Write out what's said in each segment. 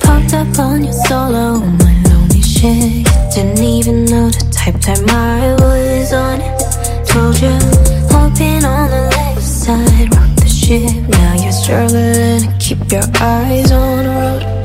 Popped up on your solo, my lonely shit. Didn't even know the type I was on. Told you, hoping on the left side, rock the ship. Now you're struggling keep your eyes on the road.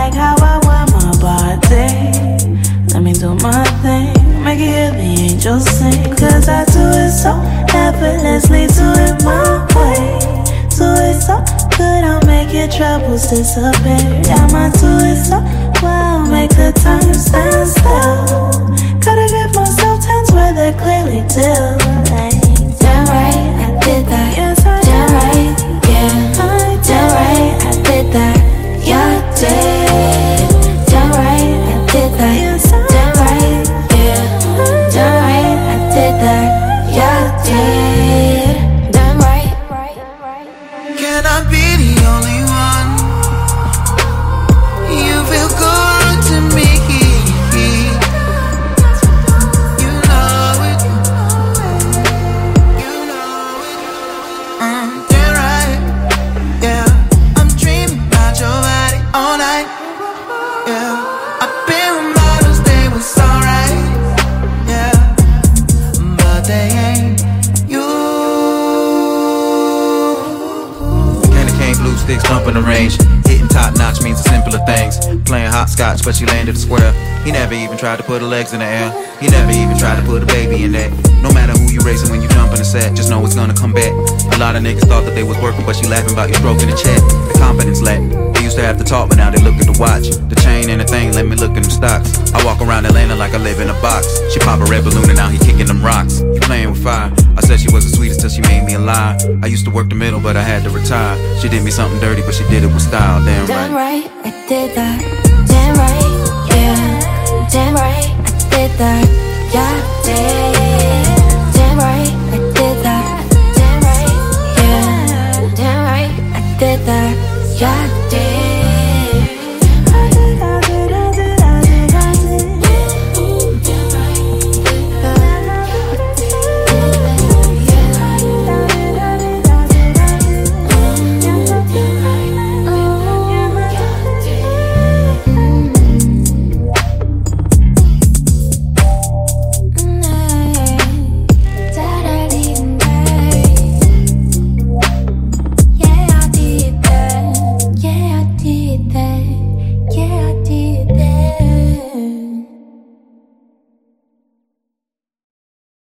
Like how I want my body. Let me do my thing, make it hear the angels sing. Cause I do it so effortlessly, do it my way. Do it so good, I'll make your troubles disappear. Yeah, I do it so well, make the time stand still. Gotta give myself times where they're clearly do. Can I be the only sticks thumping the range. Hitting top notch means the simpler things. Playing hopscotch, but she landed square. He never even tried to put her legs in the air. He never even tried to put a baby in that. No matter who you racing when you jump in the set, just know it's gonna come back. A lot of niggas thought that they was working, but she laughing about you stroking the chat. The confidence lack. They used to have to talk, but now they look at the watch. The chain and the thing, let me look at them stocks. I walk around Atlanta like I live in a box. She pop a red balloon and now he kicking them rocks. You playing with fire. I said she was the sweetest till she made lie. I used to work the middle, but I had to retire. She did me something dirty, but she did it with style. Damn Damn right. right, I did that. Damn